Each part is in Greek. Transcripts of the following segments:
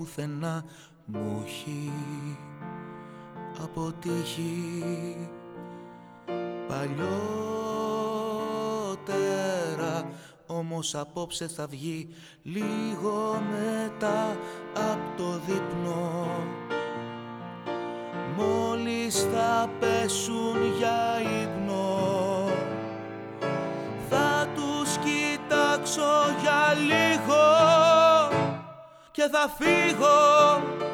Πουθενά μου έχει αποτύχει. Παλιότερα όμως απόψε θα βγει λίγο μετά από το δείπνο. Μόλις θα πέσουν για θα φύγω,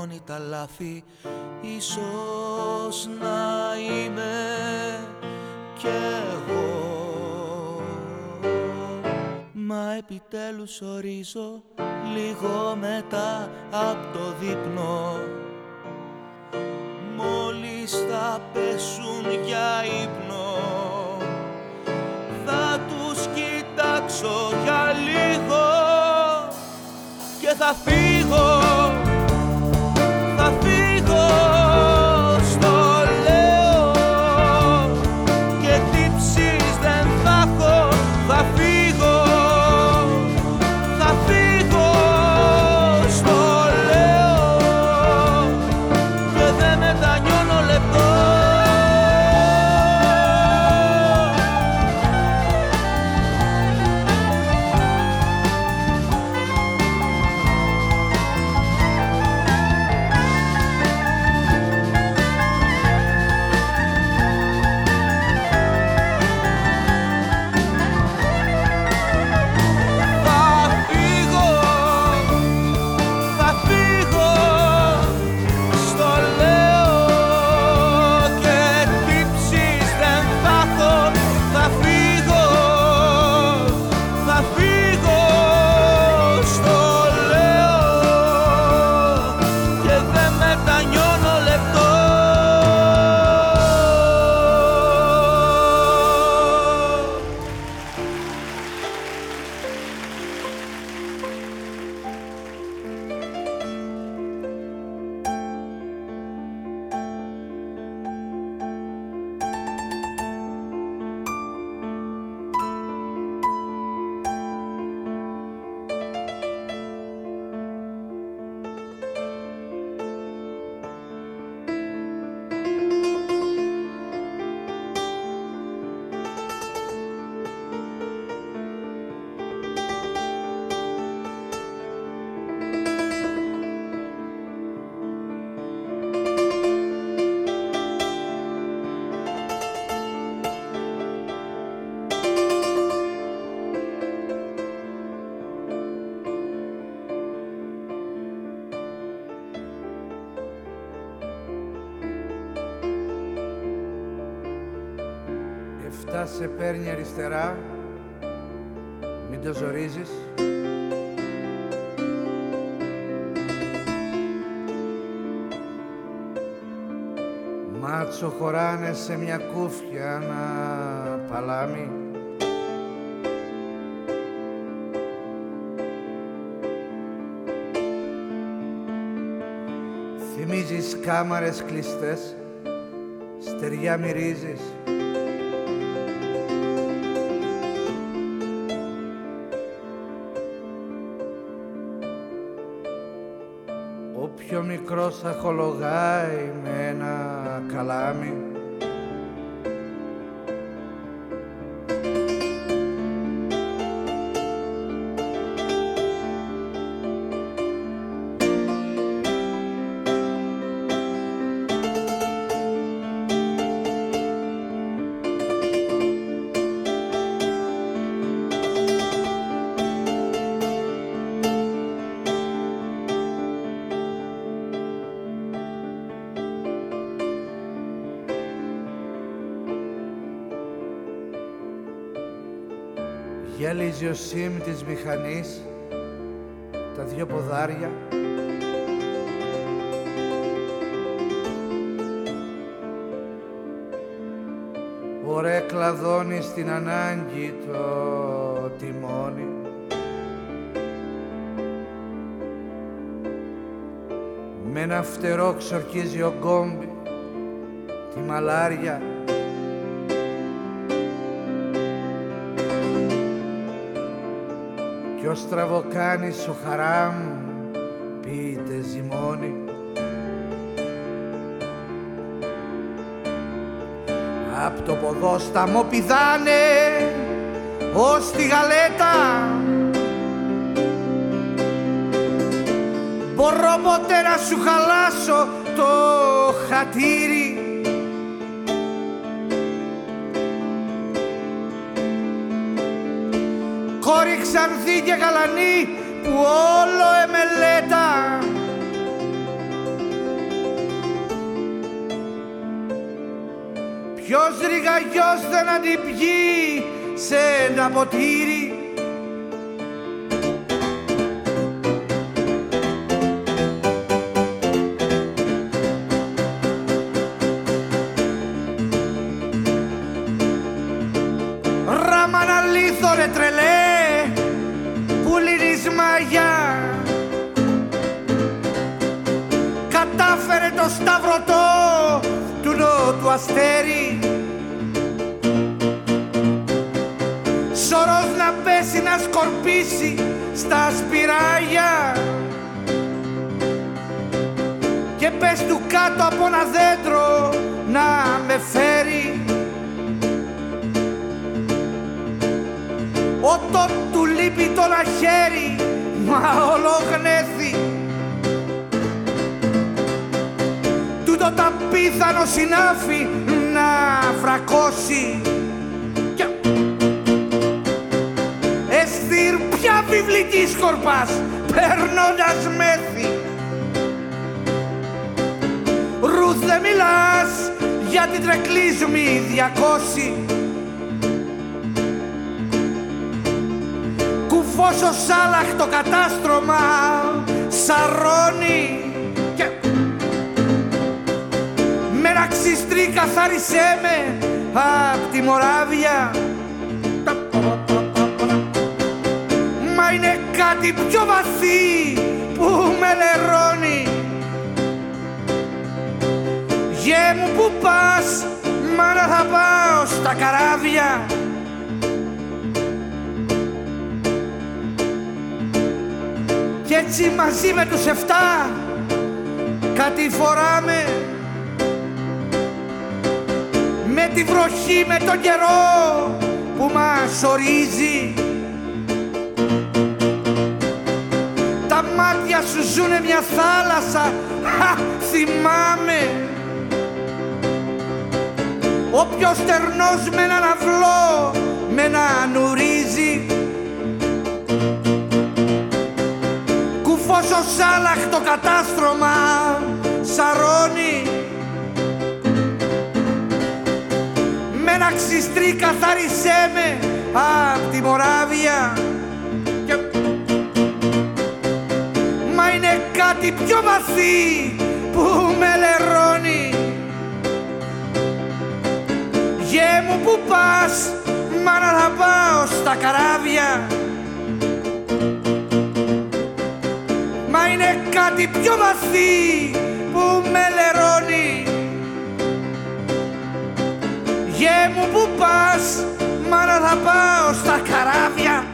κάποιος πληρώνει τα λάθη Ίσως να είμαι κι εγώ. Μα επιτέλους ορίζω λίγο μετά από το δείπνο. Μόλις θα πέσουν για ύπνο Θα τους κοιτάξω για λίγο και θα φύγω αριστερά, μην το ζορίζεις. Μάτσο χωράνε σε μια κούφια ένα παλάμι. Θυμίζεις κάμαρες κλειστές, στεριά μυρίζεις Όποιο μικρός αχολογάει με ένα καλάμι Γέλιζε ο σίμ της μηχανής, τα δυο ποδάρια. Ωραία κλαδώνει στην ανάγκη το τιμόνι. Με ένα φτερό ξορκίζει ο γκόμπι τη μαλάρια Κι ο στραβοκάνης ο χαράμ πείτε ζυμώνει. Απ' το ποδόσταμο πηδάνε ως τη γαλέτα. Μπορώ ποτέ να σου χαλάσω το χατήρι ξανθή και γαλανή που όλο εμελέτα. Ποιος ρηγαγιός δεν αντιπιεί σε ένα ποτήρι; Βαθύ που με λερώνει Γε μου που πας, μάνα θα πάω στα καράβια. Μα είναι κάτι πιο βαθύ που με λερώνει Γε μου που πας, μάνα θα πάω στα καράβια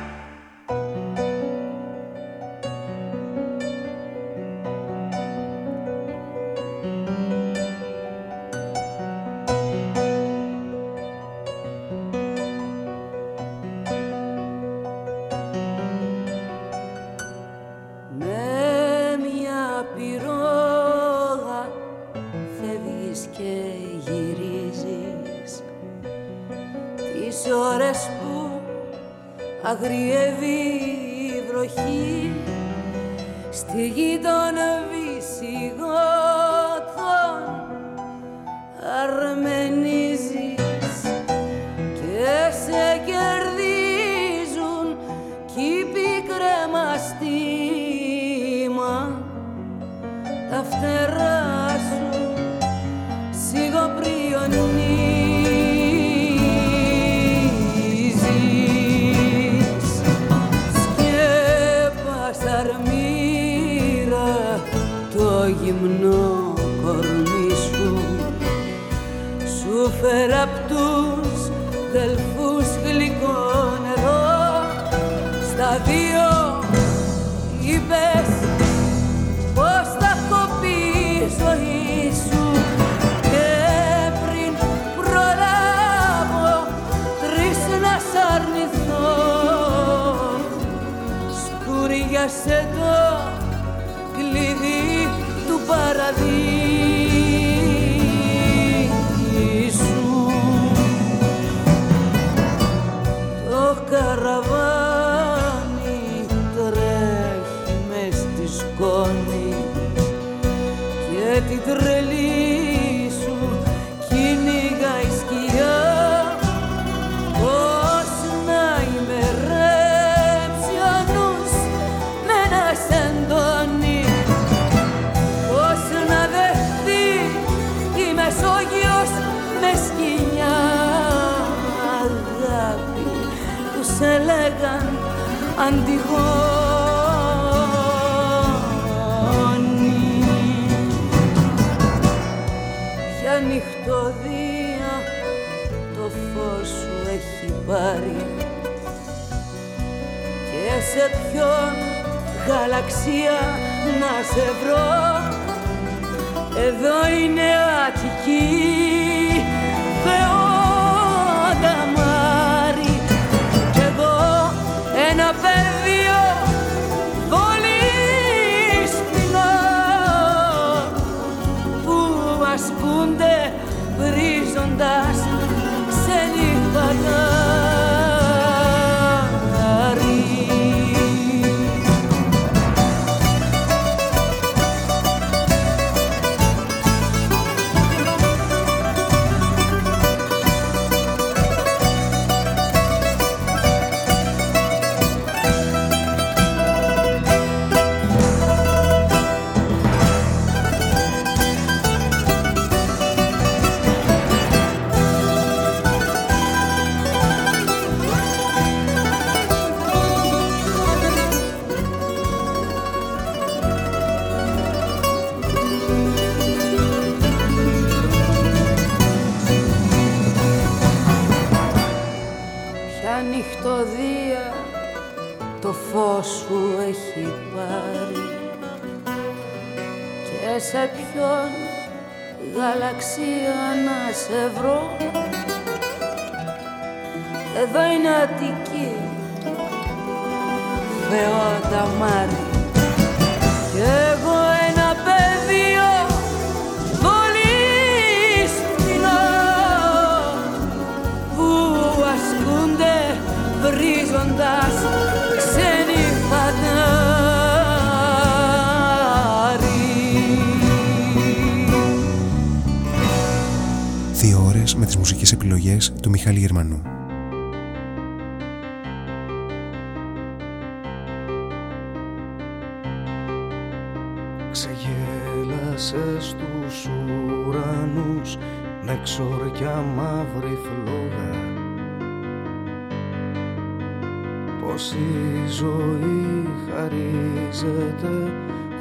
πως η ζωή χαρίζεται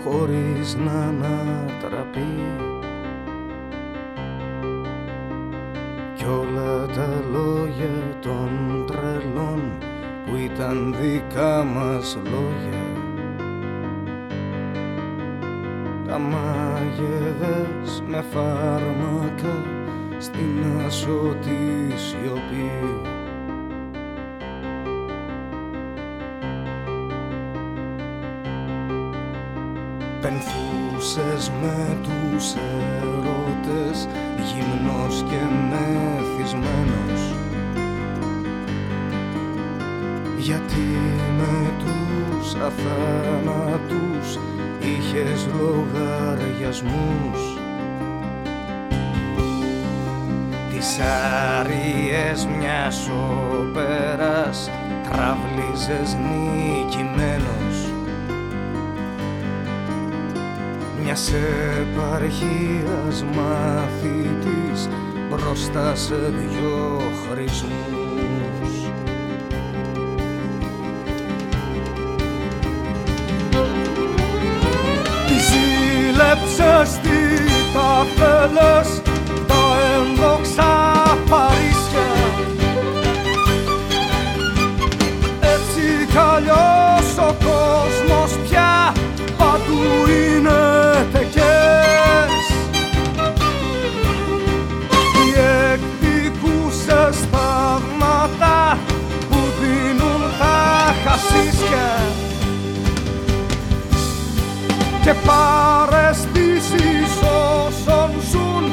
χωρίς να ανατραπεί. Κι όλα τα λόγια των τρελών που ήταν δικά μας λόγια. Τα μάγεδες με φάρμακα στην ασωτή σιωπής ερωτές γυμνός και μεθυσμένος. Γιατί με τους αθάνατους είχες λογαριασμούς; Τις άριες μιας όπερας τραβλίζες νικημένος μιας επαρχίας μαθητής μπροστά σε δυο χρησμούς. Ζήλεψες τι τα θέλες και παρεστήσεις όσων ζουν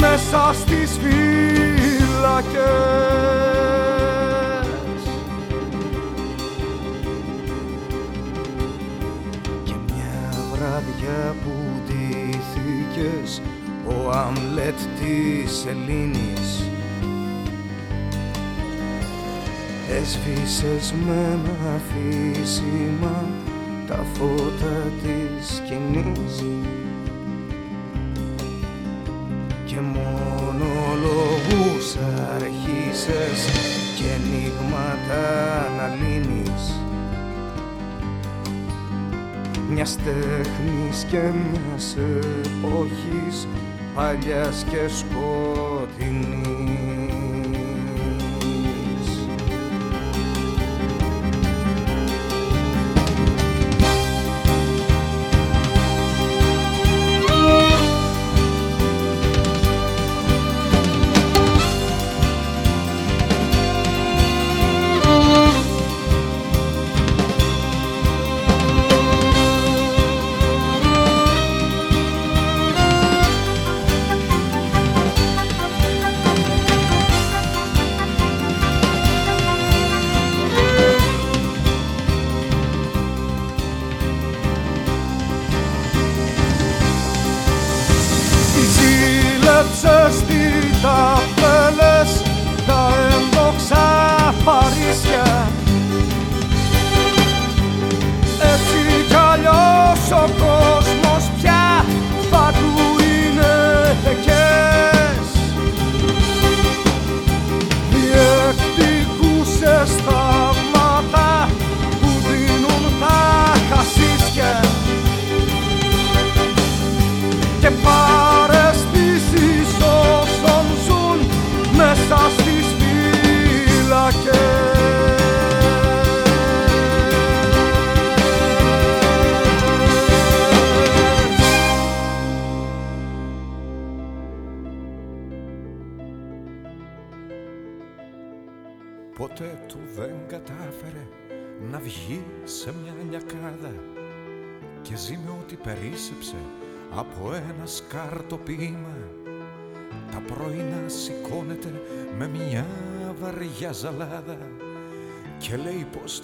μέσα στις φύλακες. Και μια βράδια που ντύθηκες ο Αμλέτ της Ελλήνης Έσβησες με ένα αφήσιμα τα φώτα της σκηνής. Και μόνο λόγους αρχίσες και ενίγματα να λύνεις. Μιας τέχνης και μιας εποχής παλιάς και σκοτεινής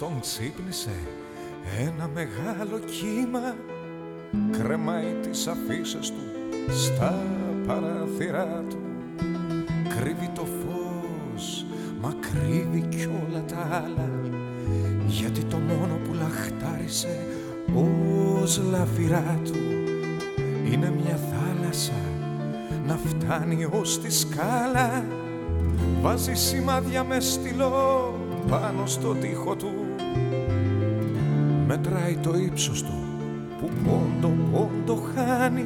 τον ξύπνησε ένα μεγάλο κύμα κρεμάει τις αφήσεις του στα παράθυρά του. Κρύβει το φως, μα κρύβει κι όλα τα άλλα γιατί το μόνο που λαχτάρισε ως λαφυρά του είναι μια θάλασσα να φτάνει ως τη σκάλα. Βάζει σημάδια μες στυλό πάνω στο τοίχο του μετράει το ύψος του που πόντο πόντο χάνει.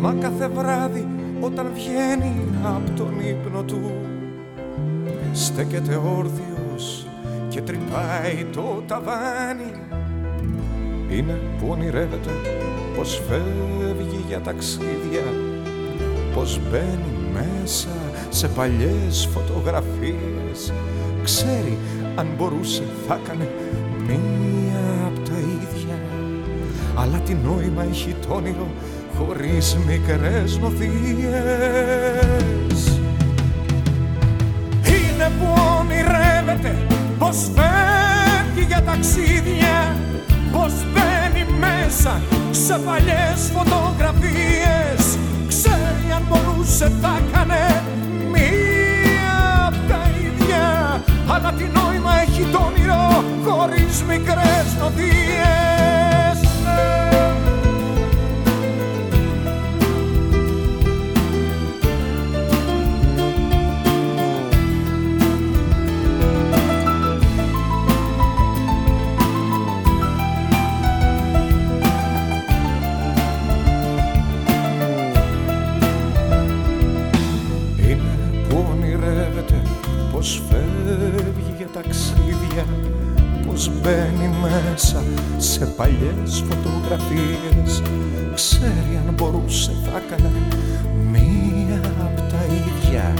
Μα κάθε βράδυ όταν βγαίνει από τον ύπνο του στέκεται όρθιος και τρυπάει το ταβάνι. Είναι που ονειρεύεται πως φεύγει για ταξίδια πως μπαίνει μέσα σε παλιές φωτογραφίες. Ξέρει αν μπορούσε θα έκανε μία από τα ίδια αλλά τι νόημα έχει το όνειρο χωρίς μικρές νοθείες. Είναι που ονειρεύεται πως φεύγει για ταξίδια πως μπαίνει μέσα σε παλιές φωτογραφίες. Ξέρει αν μπορούσε θα έκανε μία απ' τα ίδια. Αλλά τι νόημα έχει το όνειρο χωρίς μικρές νοθείες ταξίδια πως μπαίνει μέσα σε παλιές φωτογραφίες. Ξέρει αν μπορούσε θα έκανε μία απ' τα ίδια.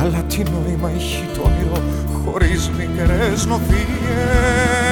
Αλλά τι νόημα έχει το όνειρο χωρίς μικρές νοθείες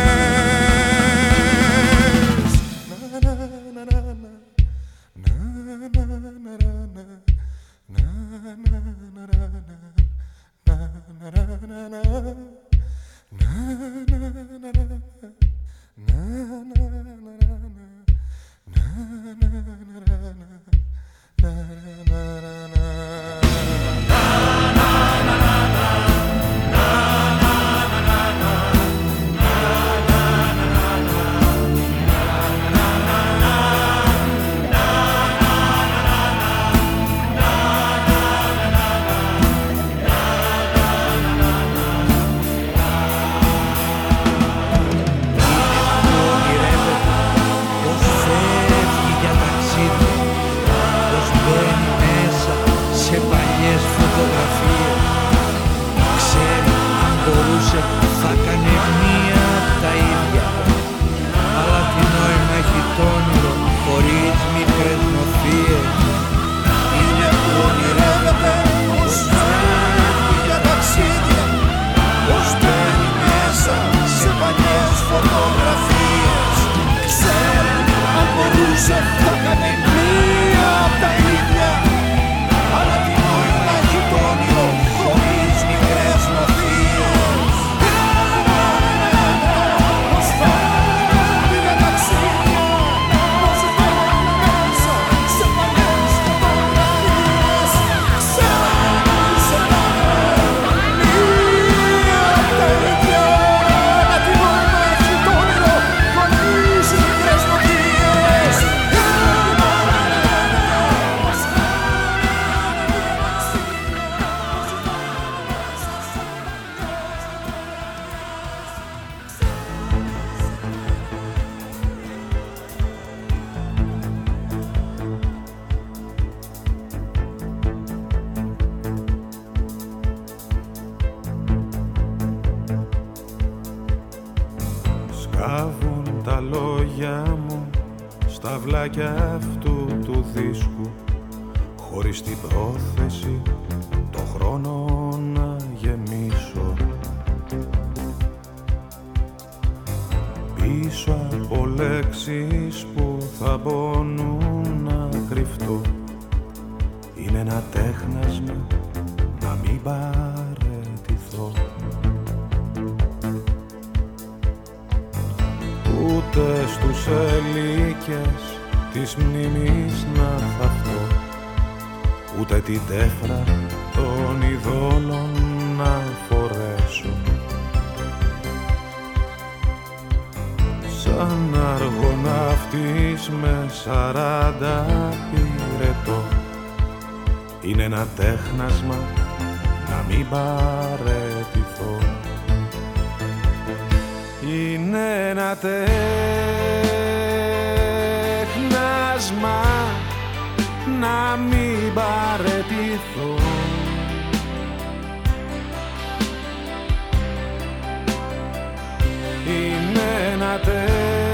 λέξεις που θα πονούν να κρυφτώ. Είναι ένα τέχνασμα να μην παρετηθώ. Ούτε στους ελίκες της μνήμης να θαυτώ ούτε την τέφρα με σαράντα πυρετό. Είναι ένα τέχνασμα να μην παρετηθώ. Είναι ένα τέχνασμα να μην παρετηθώ. Είναι ένα τέχνασμα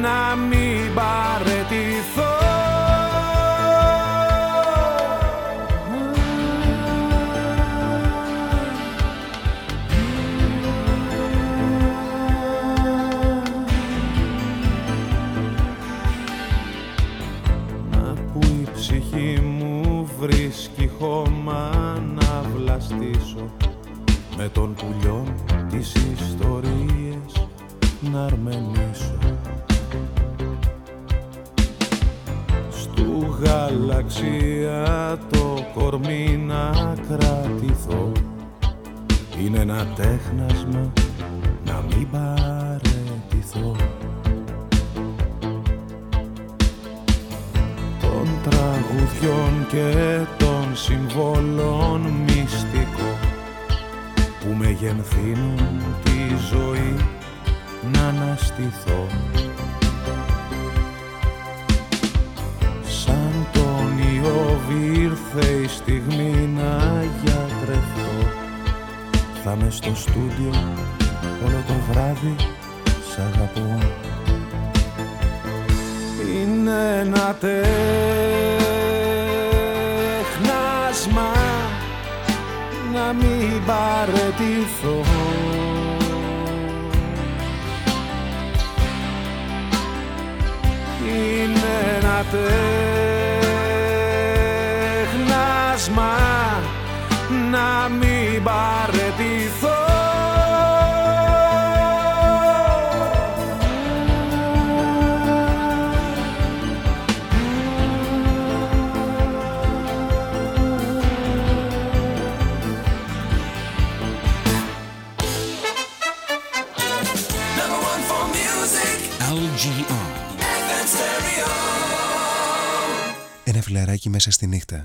να μην παρετηθώ γαλαξία το κορμί να κρατηθώ. Είναι ένα τέχνασμα να μην παρετηθώ. Των τραγουδιών και των συμβόλων μυστικό που μεγενθύνουν τη ζωή να αναστηθώ ήρθε η στιγμή να γιατρευτώ. Θα με στο στούντιο όλο το βράδυ σ' αγαπώ. Είναι ένα τέχνασμα να μην παρετηθώ. Είναι ένα τέχνασμα μην παρετηθώ LGR. Ένα φιλαράκι μέσα στη νύχτα.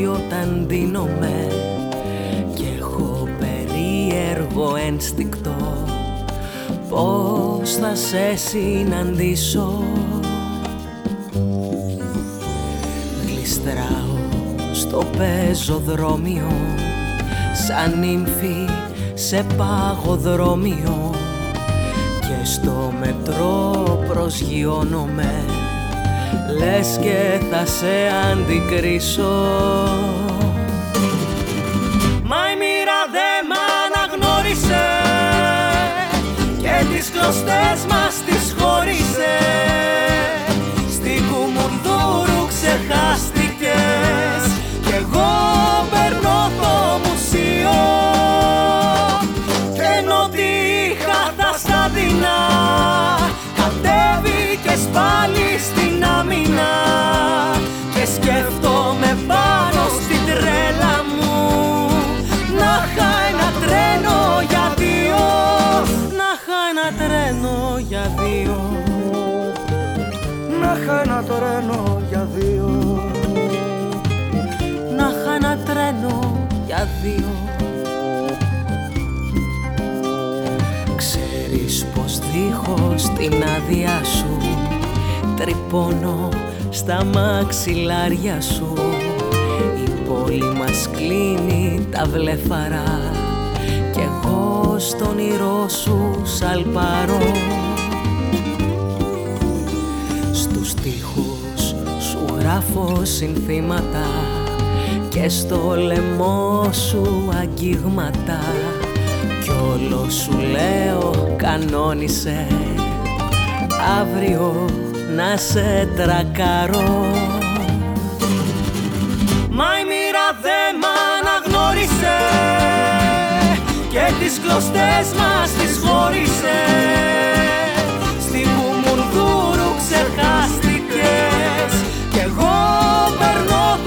Καθρέφτη όταν δίνομαι Κι έχω περίεργο ένστικτο Πώς θα σε συναντήσω. Γλιστράω στο πεζοδρόμιο Σαν νύμφη σε παγοδρόμιο και στο μετρό προσγειώνομαι Λες και θα σε αντικρίσω. Μα η μοίρα δε μ' αναγνώρισε Και τις κλωστές μας τις χώρισε. Στη Κουμουνδούρου ξεχάστηκες δύο Ξέρεις πως δίχως την άδειά σου Τρυπώνω στα μαξιλάρια σου. Η πόλη μας κλείνει τα βλεφαρά Κι εγώ στον όνειρό σου σαλπαρώ Στους τοίχους σου γράφω συνθήματα και στο λαιμό σου αγγίγματα. Κι όλο σου λέω κανόνισε. Αύριο να σε τρακαρώ. Μα η μοίρα δε μ' αναγνώρισε και τις κλωστές μας τις χώρισε. Στη Κουμουνδούρου ξεχάστηκες. Κι εγώ περνώ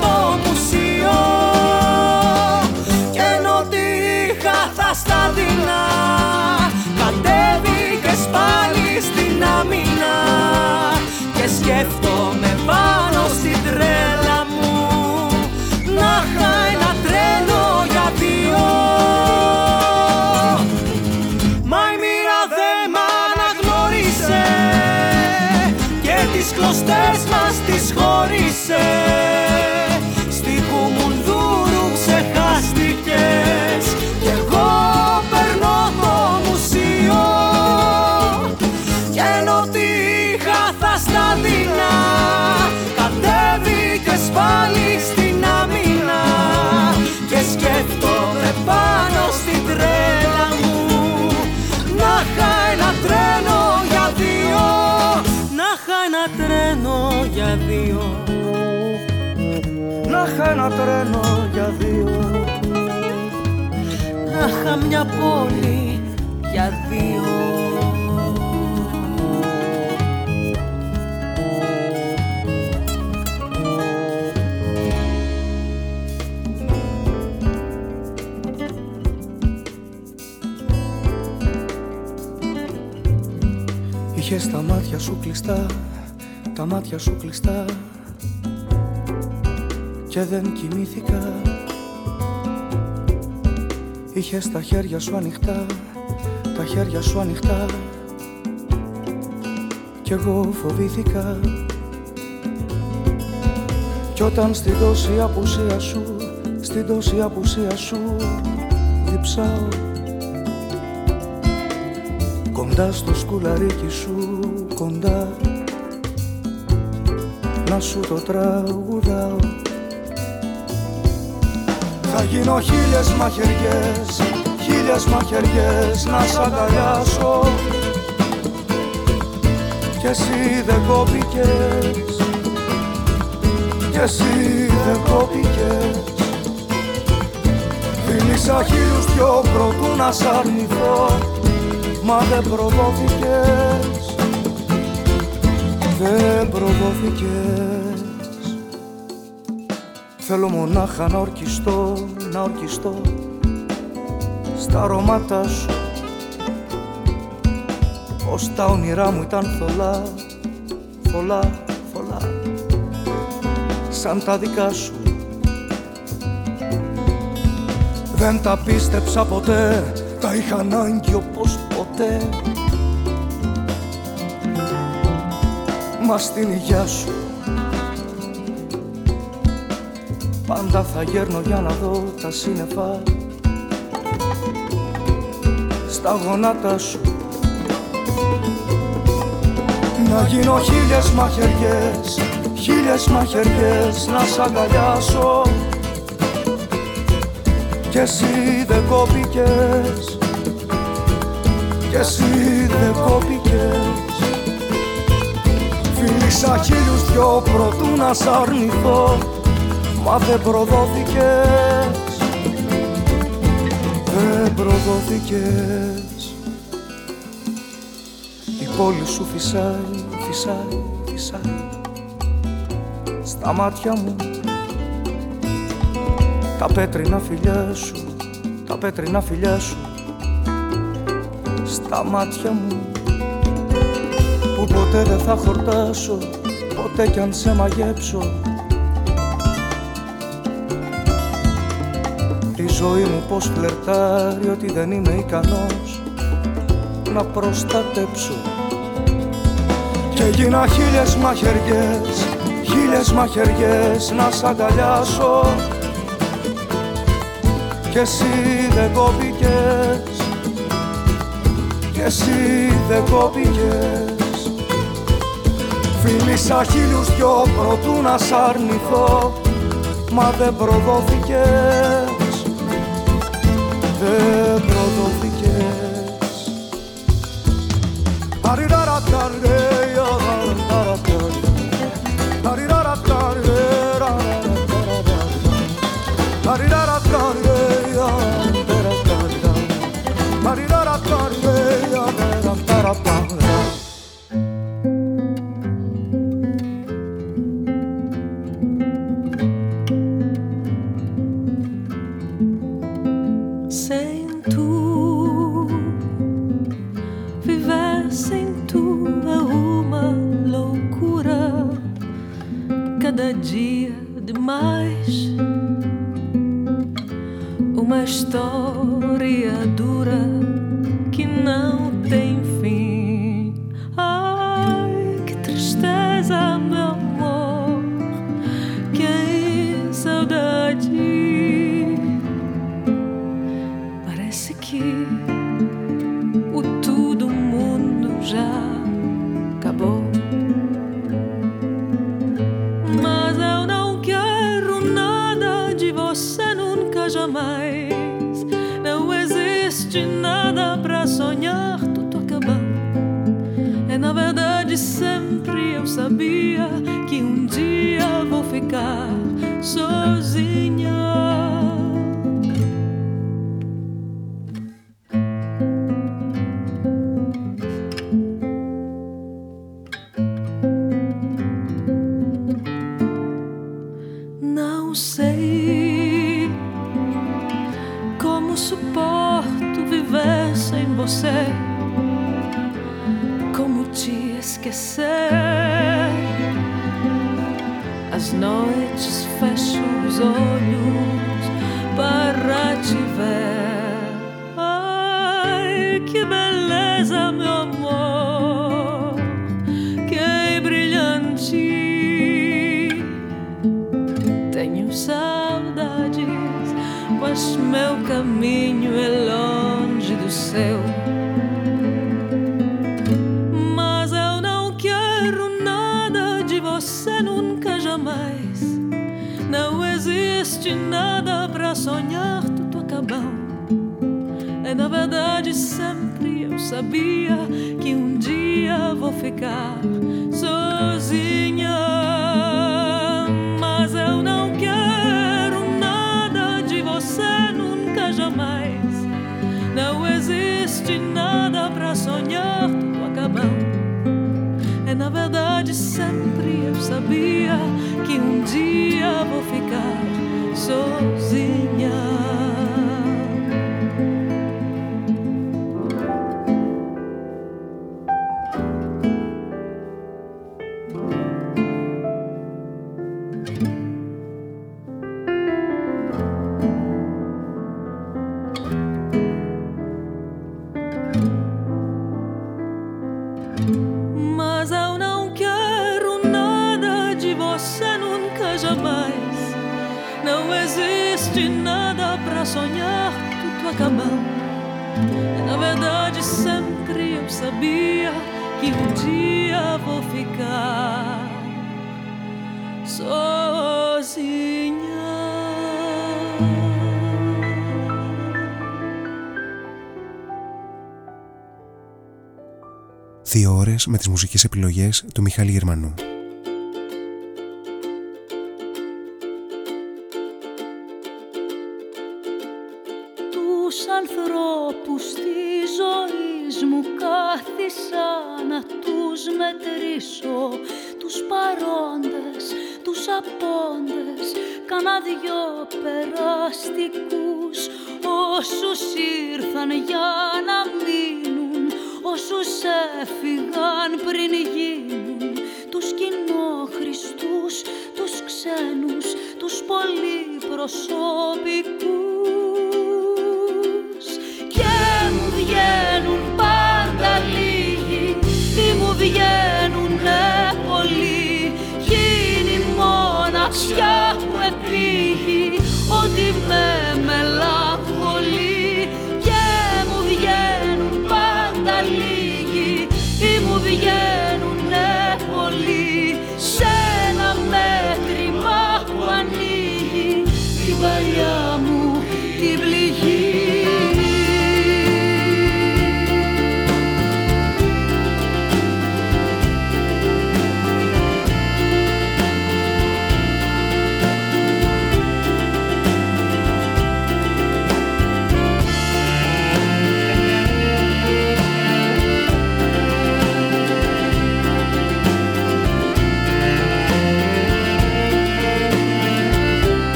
στην άμυνα και σκέφτομαι πάνω στην τρέλα μου να είχα ένα τρένο για δύο. Μα η μοίρα δε μ' αναγνώρισε και τις κλωστές μας τρένο για δύο. Να είχα ένα τρένο για δύο. Να είχα μια πόλη για δύο. Είχες τα μάτια σου κλειστά, τα μάτια σου κλειστά και δεν κοιμήθηκα. Είχες τα χέρια σου ανοιχτά, τα χέρια σου ανοιχτά. Κι εγώ φοβήθηκα. Κι όταν στην τόση απουσία σου, στην τόση απουσία σου διψάω. Κοντά στο σκουλαρίκι σου, κοντά Να σου το τραγουδάω. Θα γίνω χίλιες μαχαιριές, χίλιες μαχαιριές Να σ' αγκαλιάσω. Κι εσύ δεν κόπηκες Κι εσύ δεν κόπηκες. Φίλησα χίλιους δυο προτού να σ' αρνηθώ Μα δεν προδόθηκες Δεν προδόθηκες. Θέλω μονάχα να ορκιστώ Να ορκιστώ Στα αρώματά σου. Πως τα όνειρά μου ήταν θολά Θολά, θολά. Σαν τα δικά σου. Δεν τα πίστεψα ποτέ Τα είχα ανάγκη όπως ποτέ Μα στην υγειά σου. Πάντα θα γέρνω για να δω τα σύννεφα. Στα γονάτα σου. Να γίνω χίλιες μαχαιριές Χίλιες μαχαιριές να σ' αγκαλιάσω. Κι εσύ δεν κόπηκες Κι εσύ δεν κόπηκες Φίλησα χίλιους δυο προτού να σ' αρνηθώ Μα δεν προδόθηκες. Δεν προδόθηκες. Η πόλη σου φυσάει, φυσάει, φυσάει Στα μάτια μου. Τα πέτρινα φιλιά σου Τα πέτρινα φιλιά σου Στα μάτια μου Που ποτέ δεν θα χορτάσω Ποτέ κι αν σε μαγέψω. Η ζωή μου πως φλερτάρει ότι δεν είμαι ικανός να προστατέψω. Και γίνα χίλιες μαχαιριές, χίλιες μαχαιριές να σ' αγκαλιάσω. Κι εσύ δεν κόπηκες, κι εσύ δεν κόπηκες Φίλησα χίλιους δυο προτού να σ' αρνηθώ. Μα δεν προδόθηκες με τις μουσικές επιλογές του Μιχάλη Γερμανού.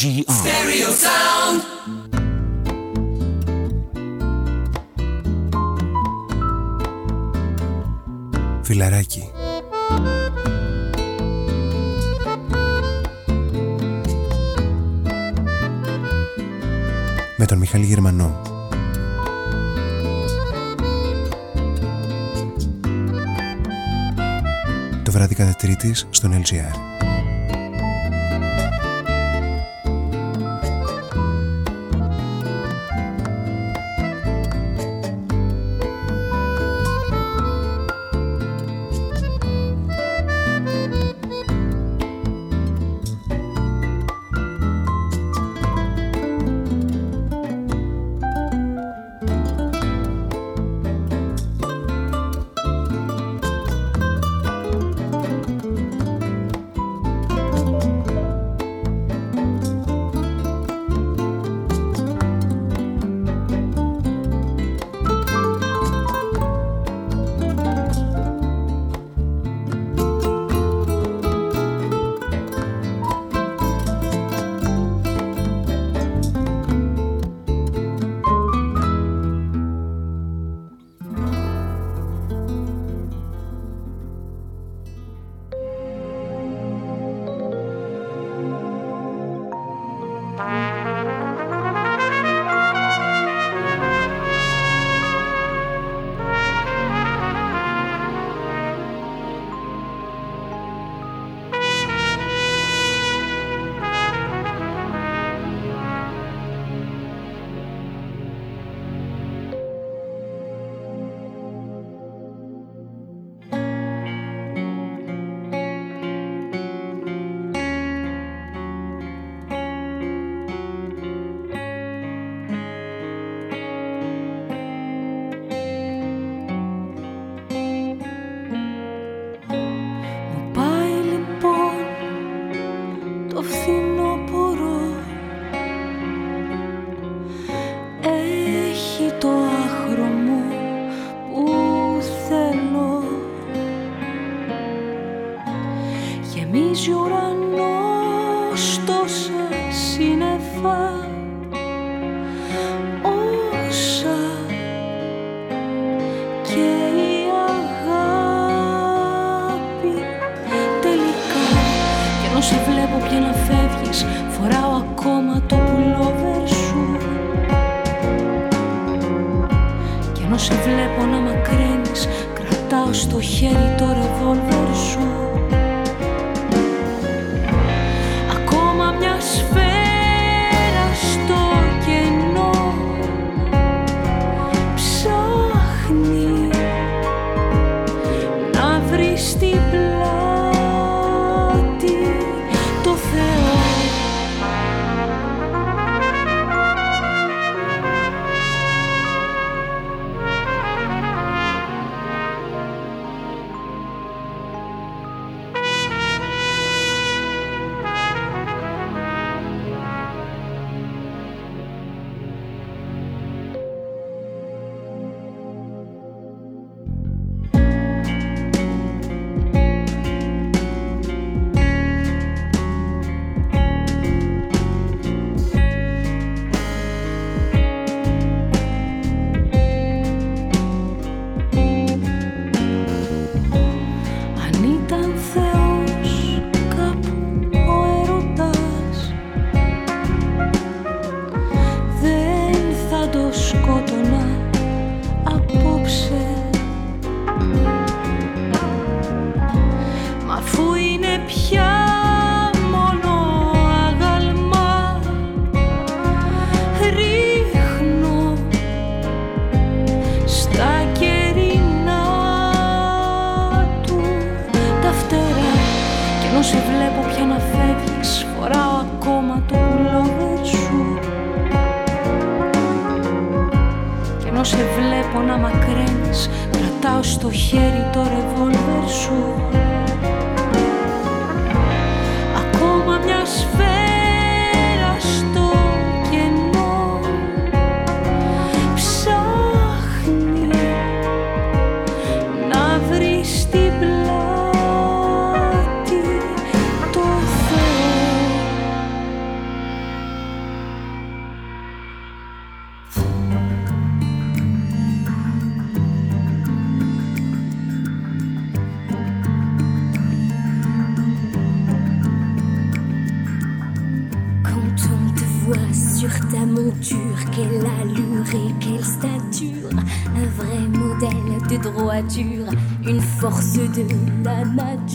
GR. Φιλαράκι. Με τον Μιχάλη Γερμανό. Το βράδυ κάθε στον LGR.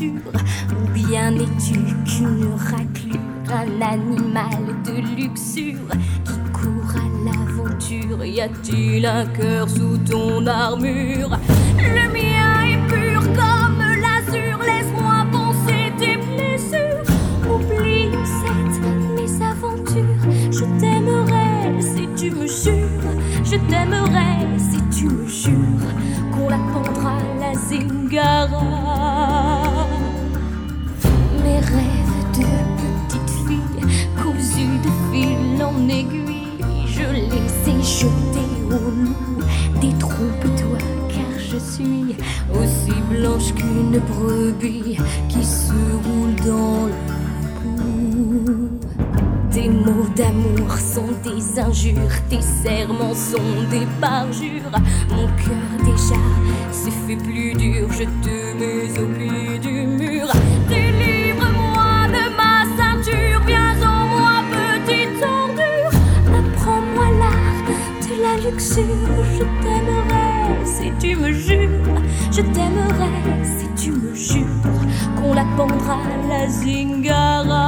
Ou bien n'es-tu qu'une raclure Un animal de luxure qui court à l'aventure? Y a-t-il un cœur sous ton armure? la zingara.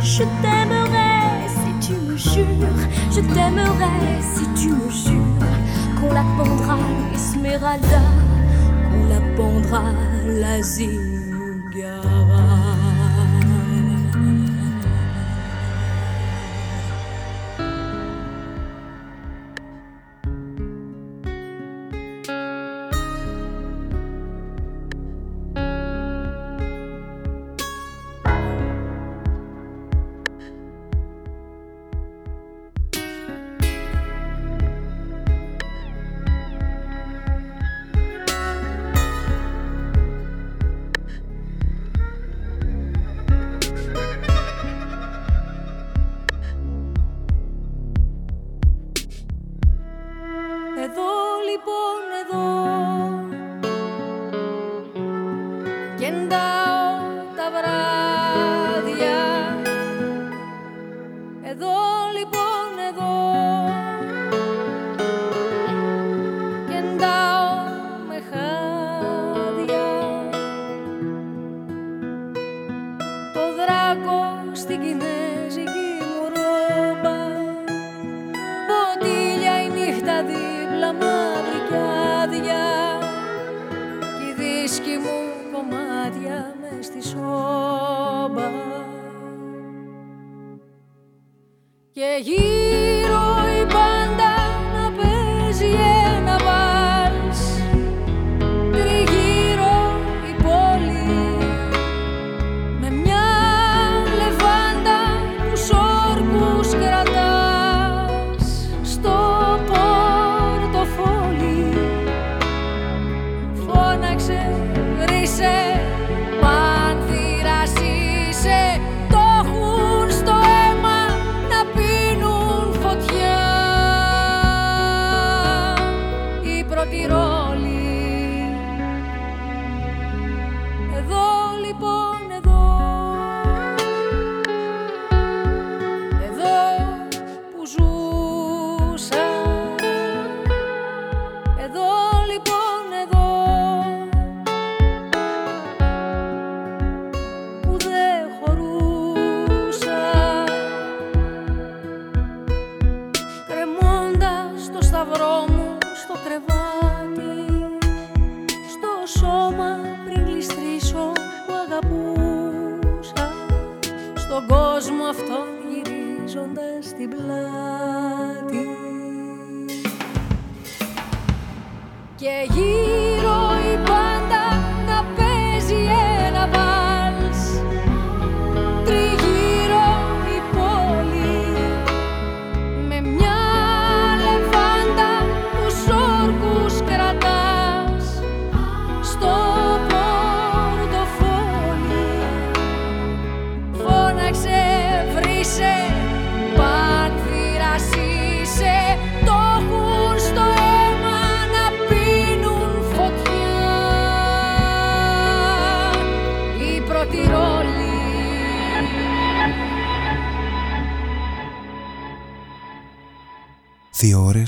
Je t'aimerai si tu me jures, je t'aimerai si tu me jures qu'on la pendra, Esmeralda, qu'on la pendra, la zingara.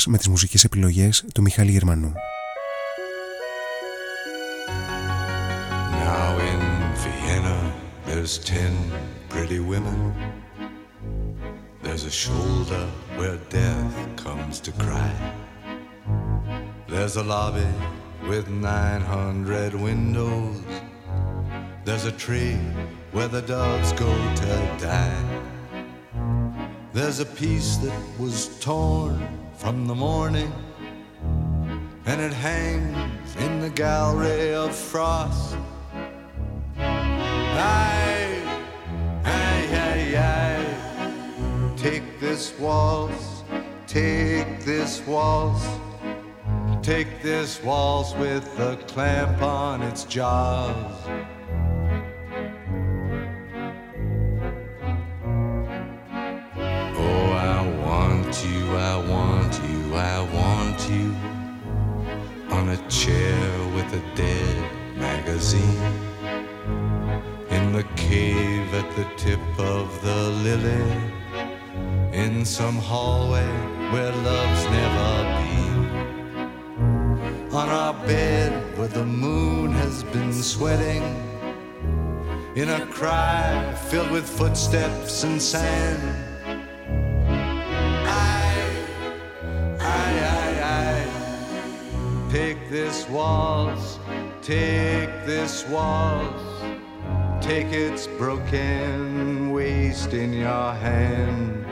Με τις μουσικές επιλογές του Μιχάλη Γερμανού. Now in Vienna there's ten pretty women There's a shoulder where death comes to cry There's a lobby with 900 windows There's a tree where the doves go to die There's a piece that was torn from the morning, and it hangs in the gallery of frost. Aye, aye, aye, aye. Take this waltz, take this waltz, take this waltz with a clamp on its jaws. Oh, I want you on a chair with a dead magazine. In the cave at the tip of the lily. In some hallway where love's never been. On our bed where the moon has been sweating. In a cry filled with footsteps and sand. I. Take this waltz, take this waltz. Take its broken waist in your hand.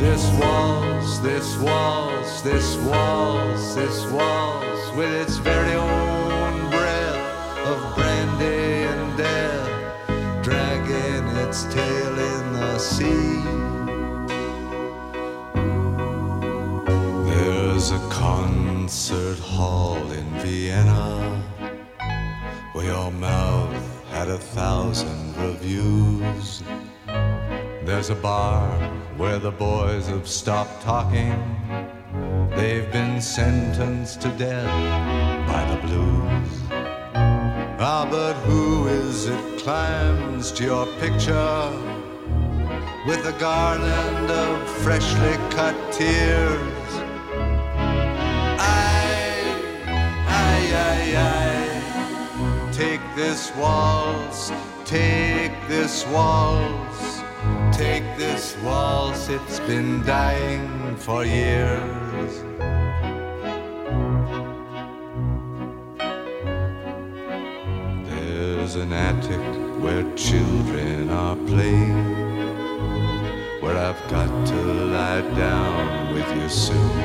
This waltz, this waltz, this waltz, this waltz with its very own breath of brandy its tail in the sea. There's a concert hall in Vienna where your mouth had a thousand reviews. There's a bar where the boys have stopped talking. They've been sentenced to death by the blues. Ah, but who is it climbs to your picture with a garland of freshly cut tears? I, I, I, I, take this waltz, take this waltz, take this waltz, it's been dying for years. There's an attic where children are playing, where I've got to lie down with you soon.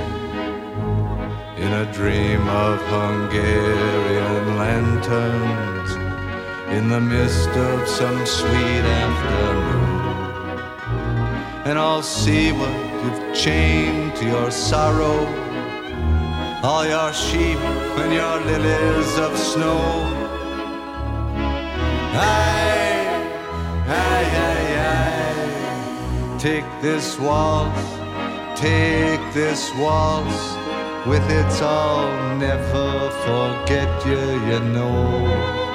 In a dream of Hungarian lanterns, in the mist of some sweet afternoon. And I'll see what you've chained to your sorrow, all your sheep and your lilies of snow. Aye, aye, aye, aye. Take this waltz, take this waltz. With its I'll never forget you, you know.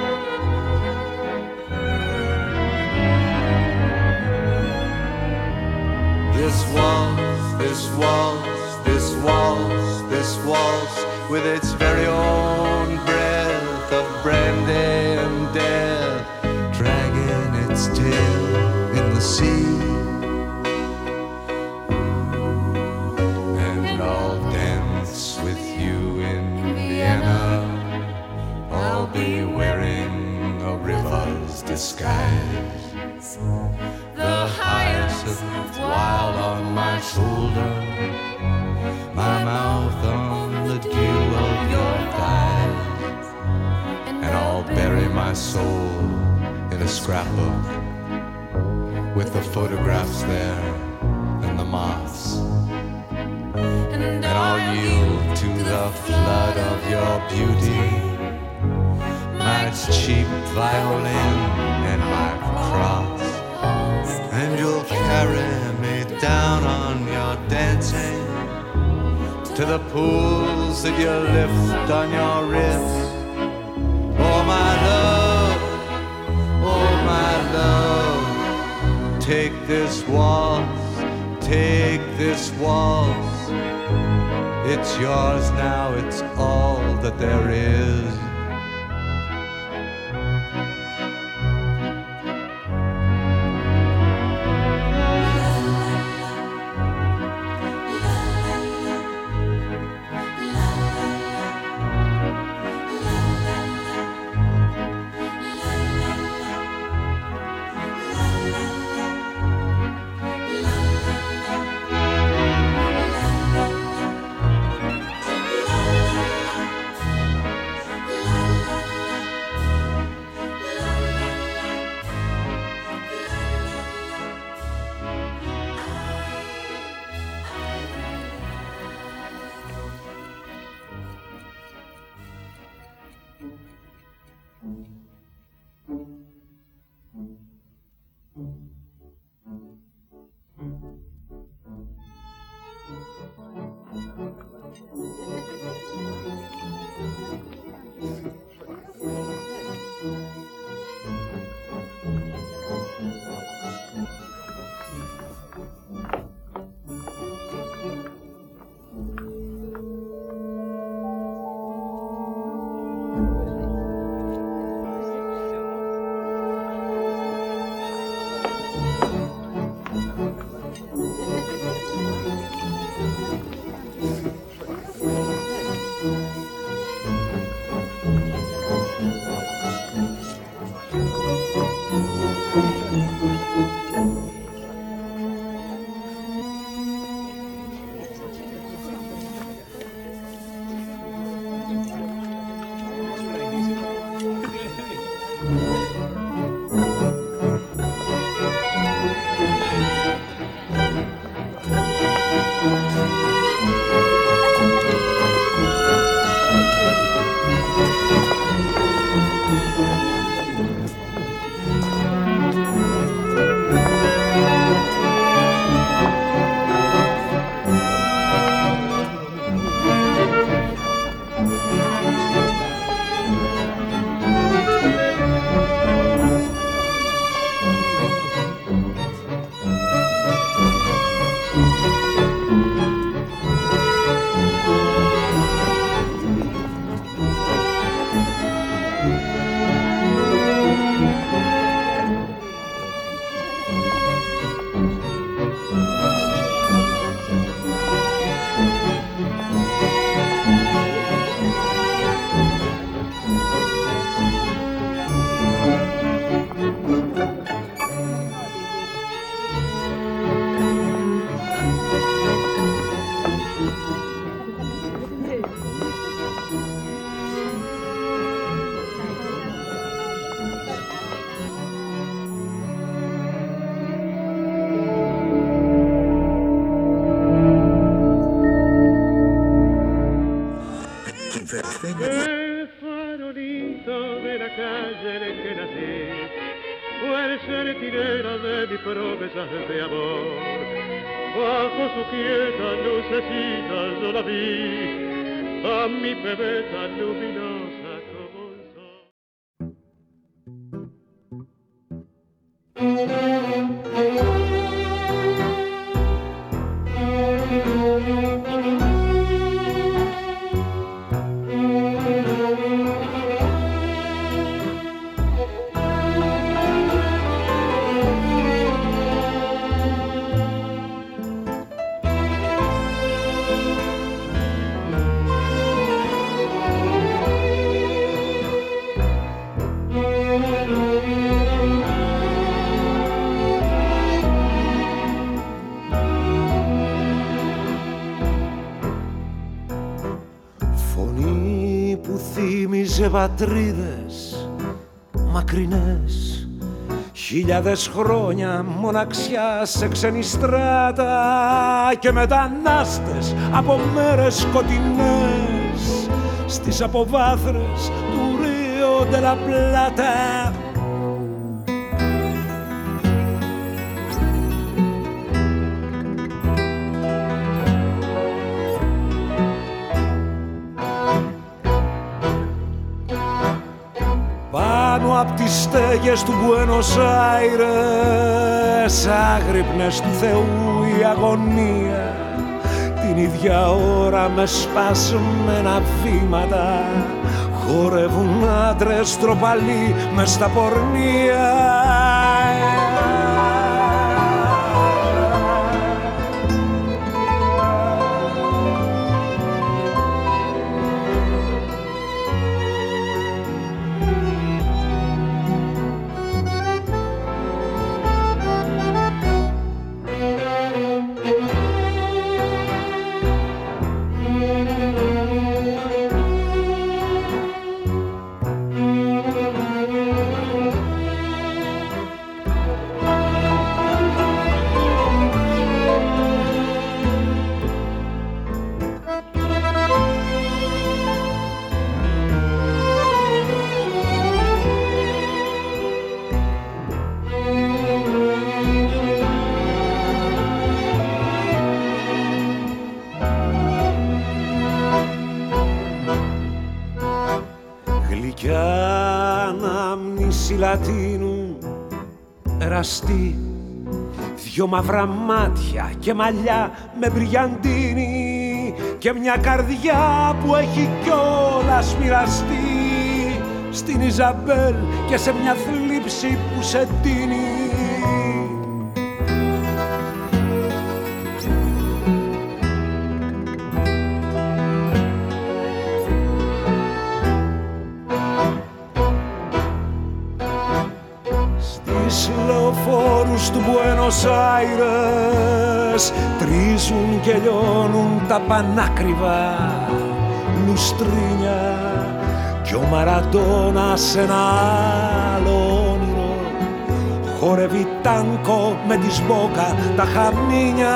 This waltz, this waltz, this waltz, this waltz, with its very own breath of brandy disguise. The hyacinth wild on my shoulder, my mouth on the dew of your thighs, and I'll bury my soul in a scrapbook with the photographs there and the moths. And I'll yield to the flood of your beauty, my cheap violin and my cross. And you'll carry me down on your dancing to the pools that you lift on your wrist. Oh, my love, oh, my love, take this waltz, take this waltz. It's yours now, it's all that there is. Πατρίδες μακρινές. Χιλιάδες χρόνια μοναξιά σε ξένη στράτα και μετανάστες από μέρες σκοτεινές. Στις αποβάθρες του Ρίο Ντελαπλάτα τις στέγες του Μπουένος Άιρες άγρυπνες του Θεού η αγωνία. Την ίδια ώρα με σπασμένα βήματα χορεύουν άντρες τροπαλοί μες στα πορνεία Δυο μαύρα μάτια και μαλλιά με μπριαντίνη και μια καρδιά που έχει κιόλας μοιραστεί στην Ιζαμπέλ και σε μια θλίψη που σε τίνει τα πανάκριβα λουστρίνια κι ο Μαραντώνας σε ένα άλλο όνειρο χορεύει τάνκο με τη σμπόκα τα χαμίνια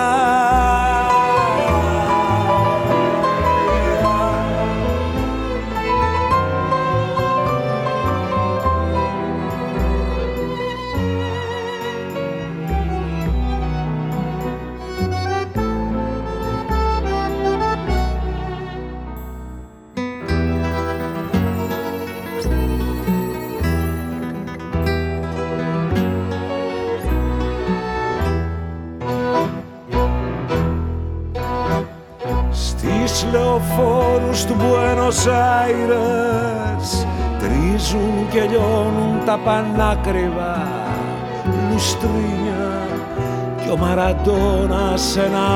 Άιρες τρίζουν και λιώνουν τα πανάκριβα λουστρίνια κι ο Μαραντώνα σε ένα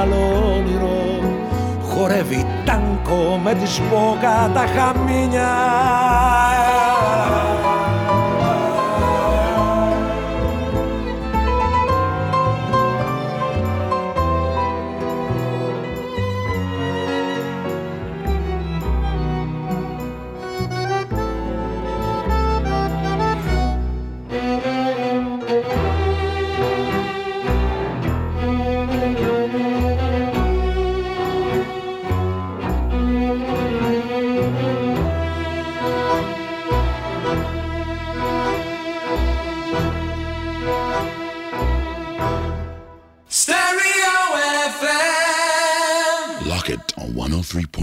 άλλο όνειρο χορεύει τάνκο με τη σπόκα τα χαμίνια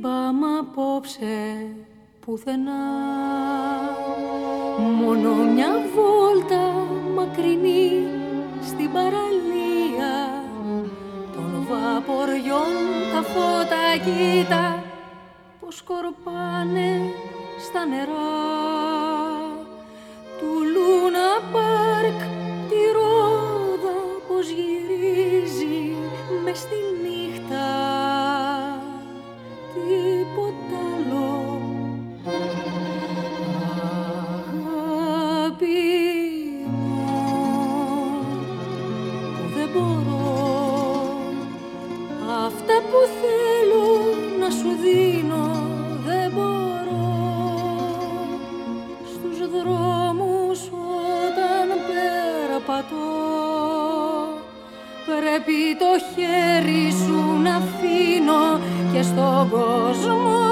Μην πάμε απόψε πουθενά. Μόνο μια βόλτα μακρινή στην παραλία. Των βαποριών τα φώτα κοίτα Πως σκορπάνε στα νερά. Του Λούνα Πάρκ τη ρόδα πως γυρίζει μες στη Πρέπει το χέρι σου να αφήνω και στον κόσμο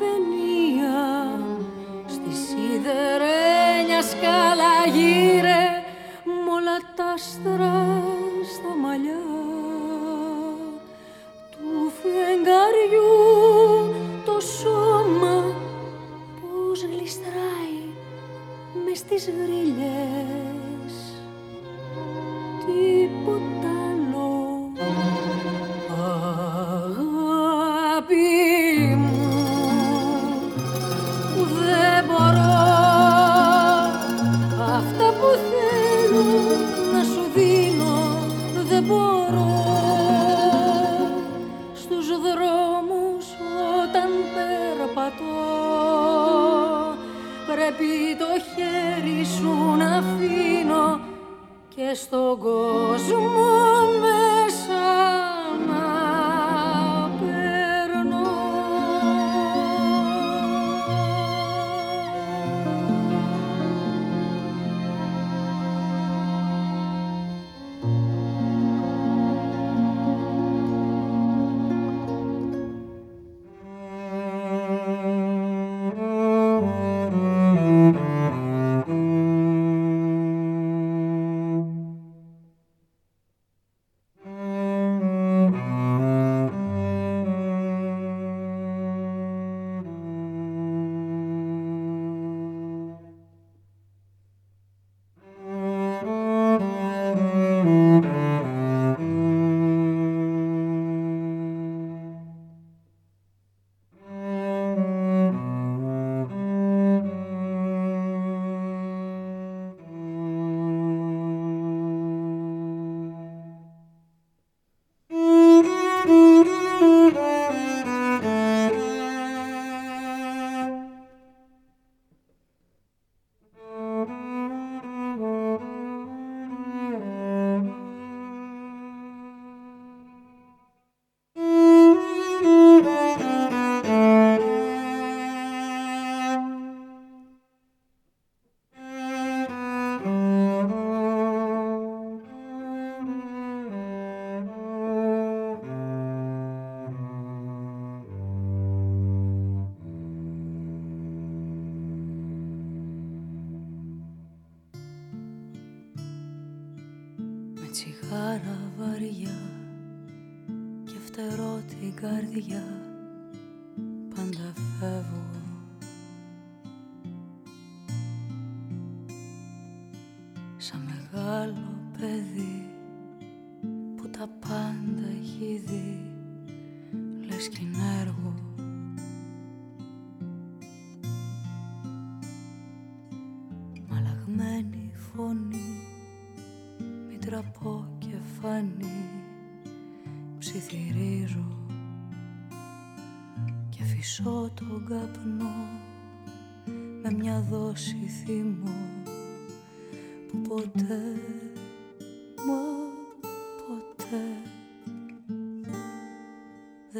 στα καφενεία. Στη σιδερένια σκάλα γύρε μ' όλα τα άστρα στα μαλλιά του φεγγαριού. Το σώμα πως γλιστράει μες στις γρίλες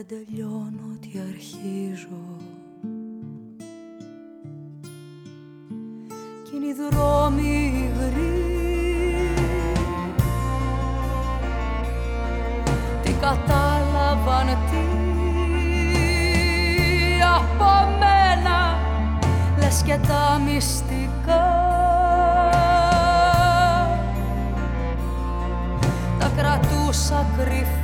δεν τελειώνω τι αρχίζω. Κι είναι οι δρόμοι υγροί Τι κατάλαβαν τι από μένα Λες και τα μυστικά. Τα κρατούσα κρυφά.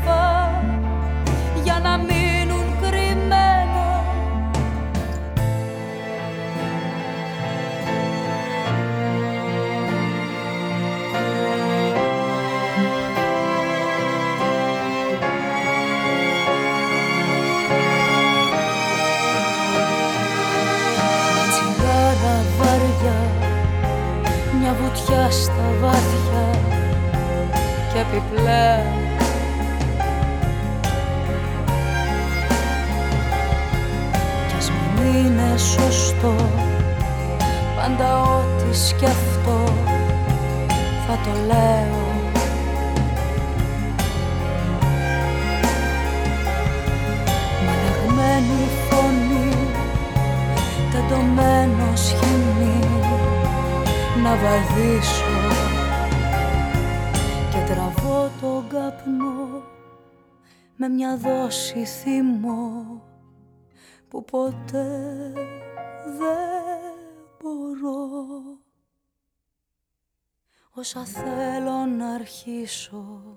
επιπλά Κι μην είναι σωστό Πάντα ό,τι σκεφτώ θα το λέω. Μαλαγμένη φωνή Τεντωμένο σχοινί Να βαδίσω με μια δόση θυμό που ποτέ δεν μπορώ. Όσα θέλω να αρχίσω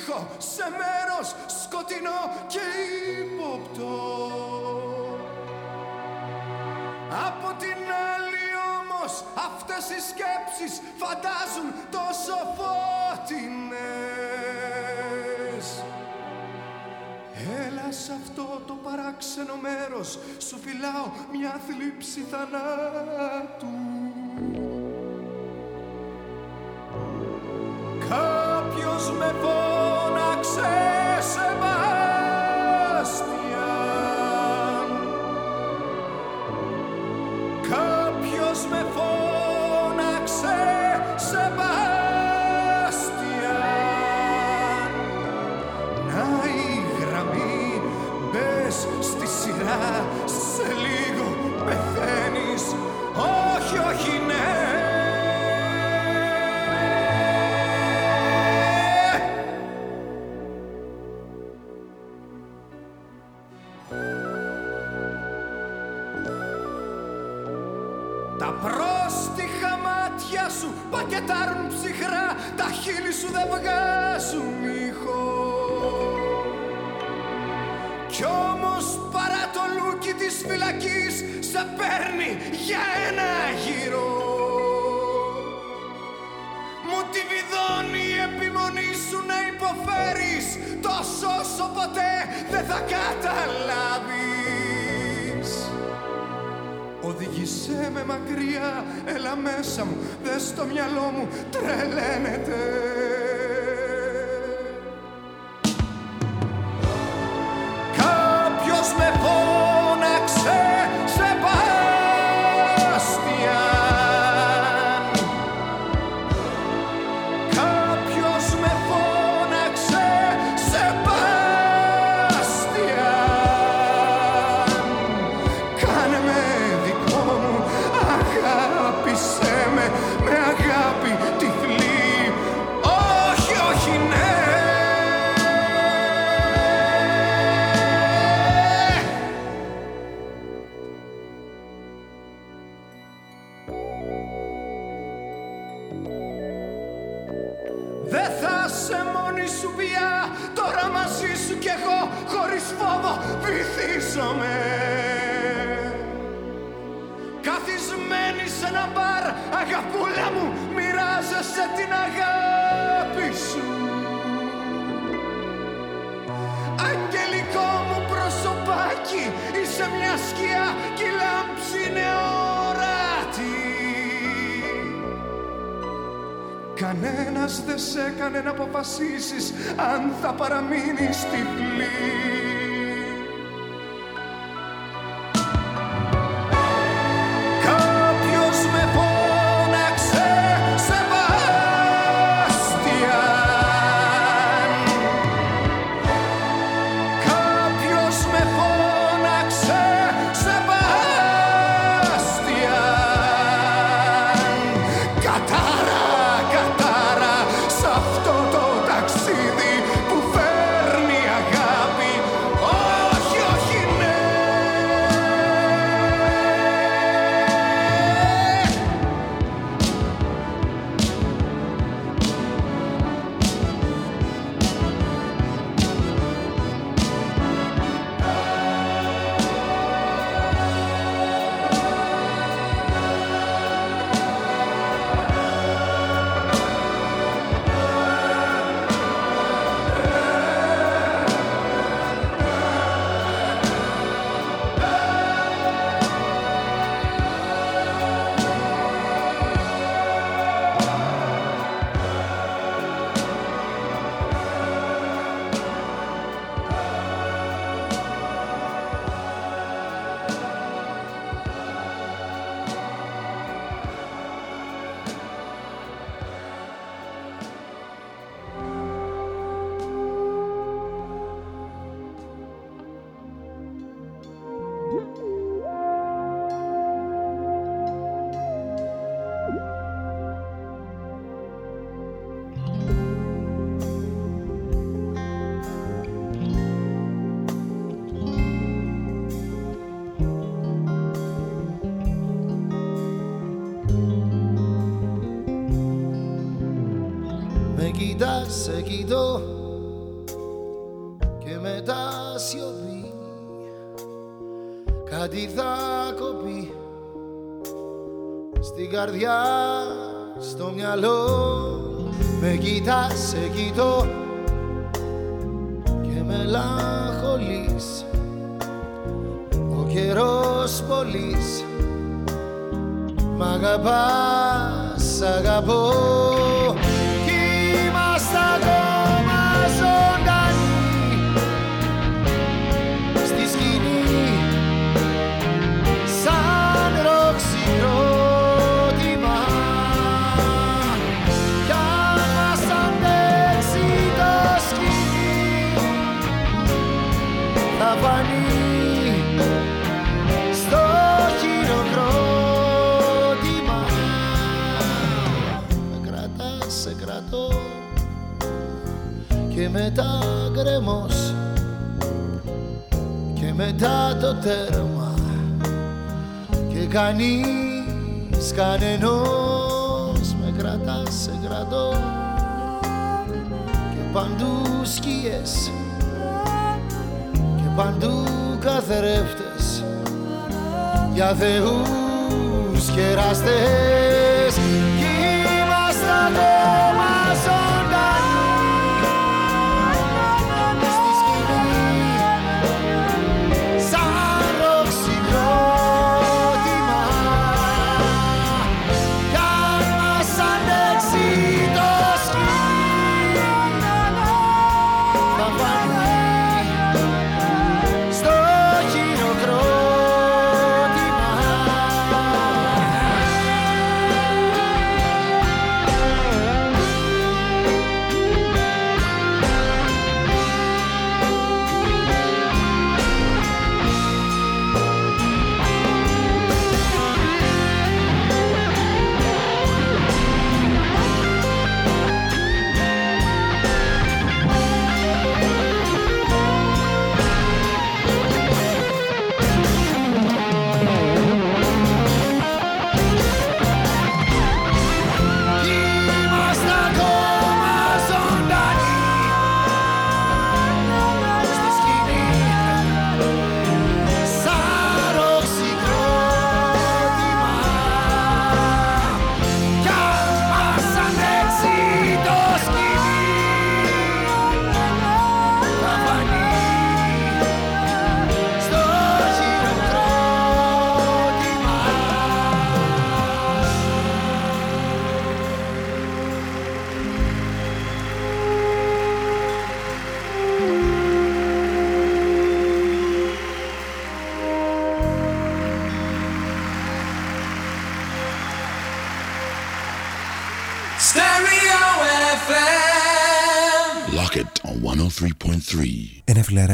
ήρχω σε μέρος σκοτεινό και ύποπτο. Από την άλλη όμως αυτές οι σκέψεις φαντάζουν τόσο φώτινες Έλα σε αυτό το παράξενο μέρος σου φιλάω μια θλίψη θανάτου. σε κοιτώ και μετά σιωπή. Κάτι θα κοπεί στην καρδιά, στο μυαλό. Με κοίτα, σε κοιτώ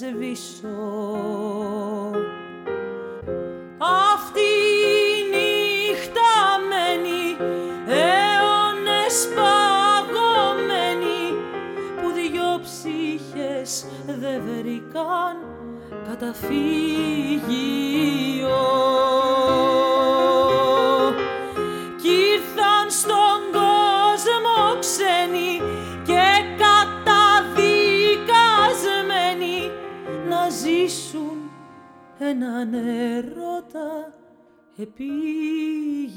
Να τα σβήσω ζήσουν έναν ερώτα επίγειο.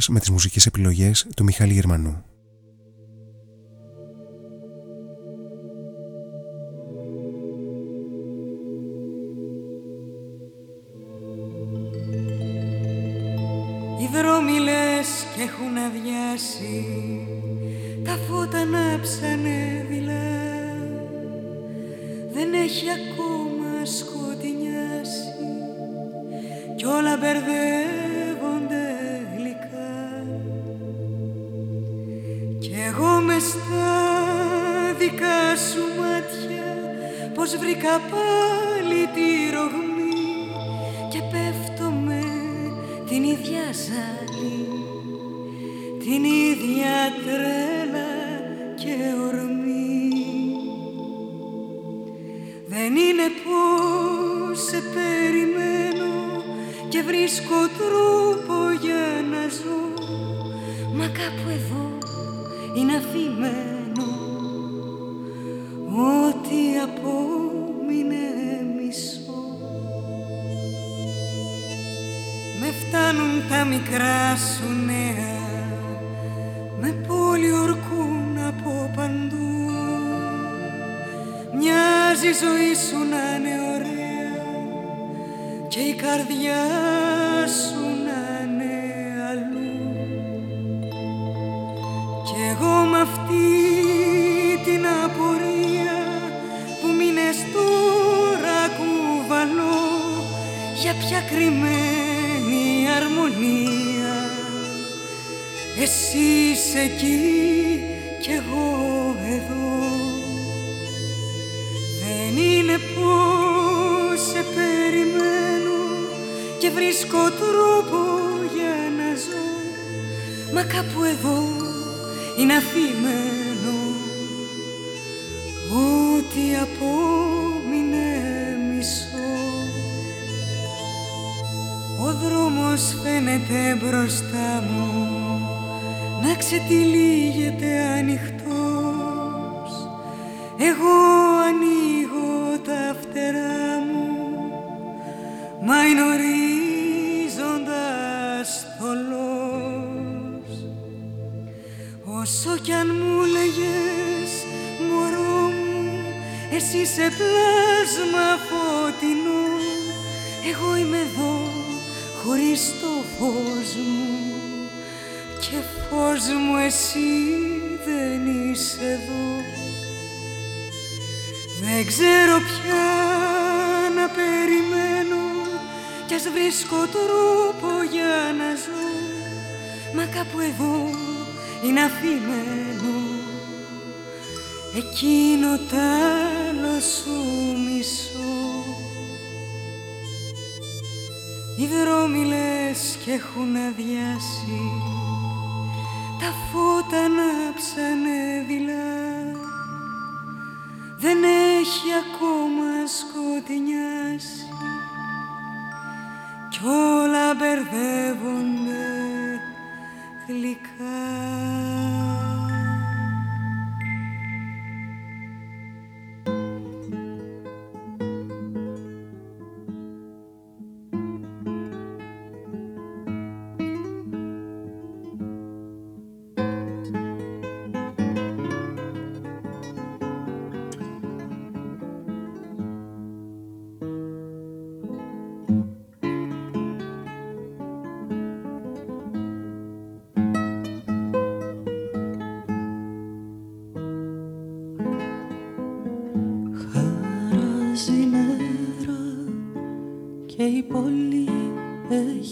ώρες με τις μουσικές επιλογές του Μιχάλη Γερμανού. Οι δρόμοι λες και έχουν αδειάσει Εγώ ανοίγω τα φτερά μου Μα είναι ορίζοντας θολός Όσο κι αν μου λέγες μωρό μου Εσύ σε πλάσμα φωτεινό. Εγώ είμαι εδώ χωρίς το φως μου Και φως μου εσύ δεν είσαι εδώ. Δεν ξέρω πια να περιμένω κι ας βρίσκω τρόπο για να ζω. Μα κάπου εδώ είναι αφημένο εκείνο τ' άλλο σου μισό. Οι δρόμοι λες κι έχουν αδειάσει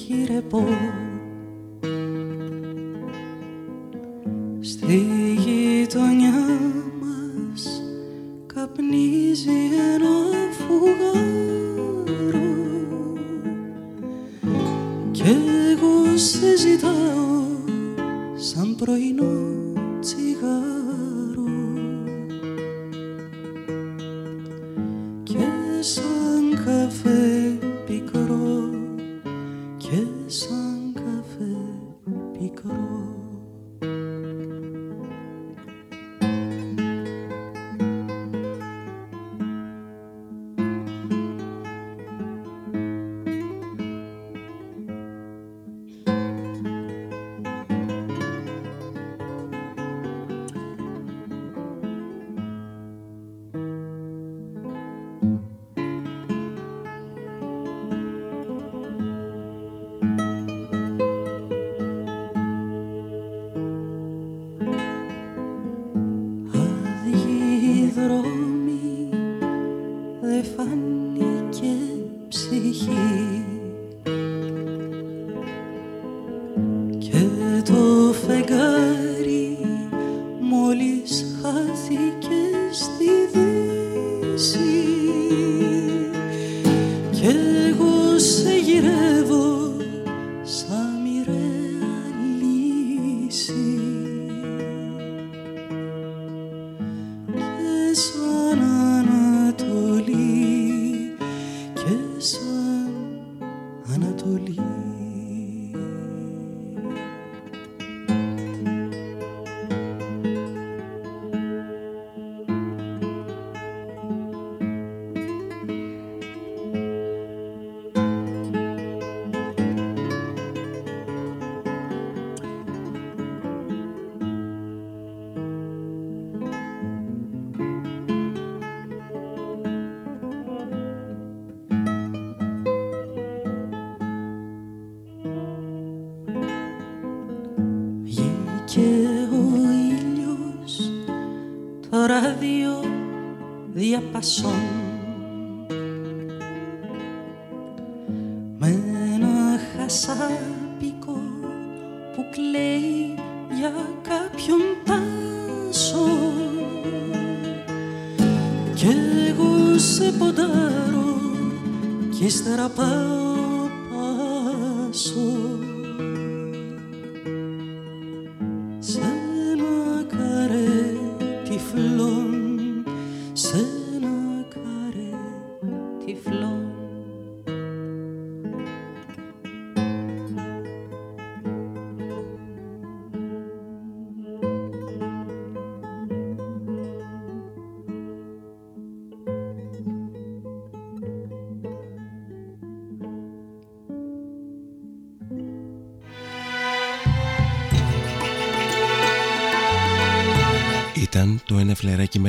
χειρεπώ. Ανατολή.